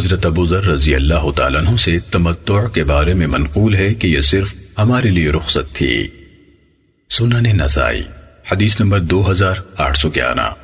حضرت ابو ذر رضی اللہ تعالیٰ عنہ سے تمتع کے بارے میں منقول ہے کہ یہ صرف ہمارے لیے رخصت تھی۔ سنن نسائی، حدیث نمبر دو ہزار آٹھ سو گیارہ۔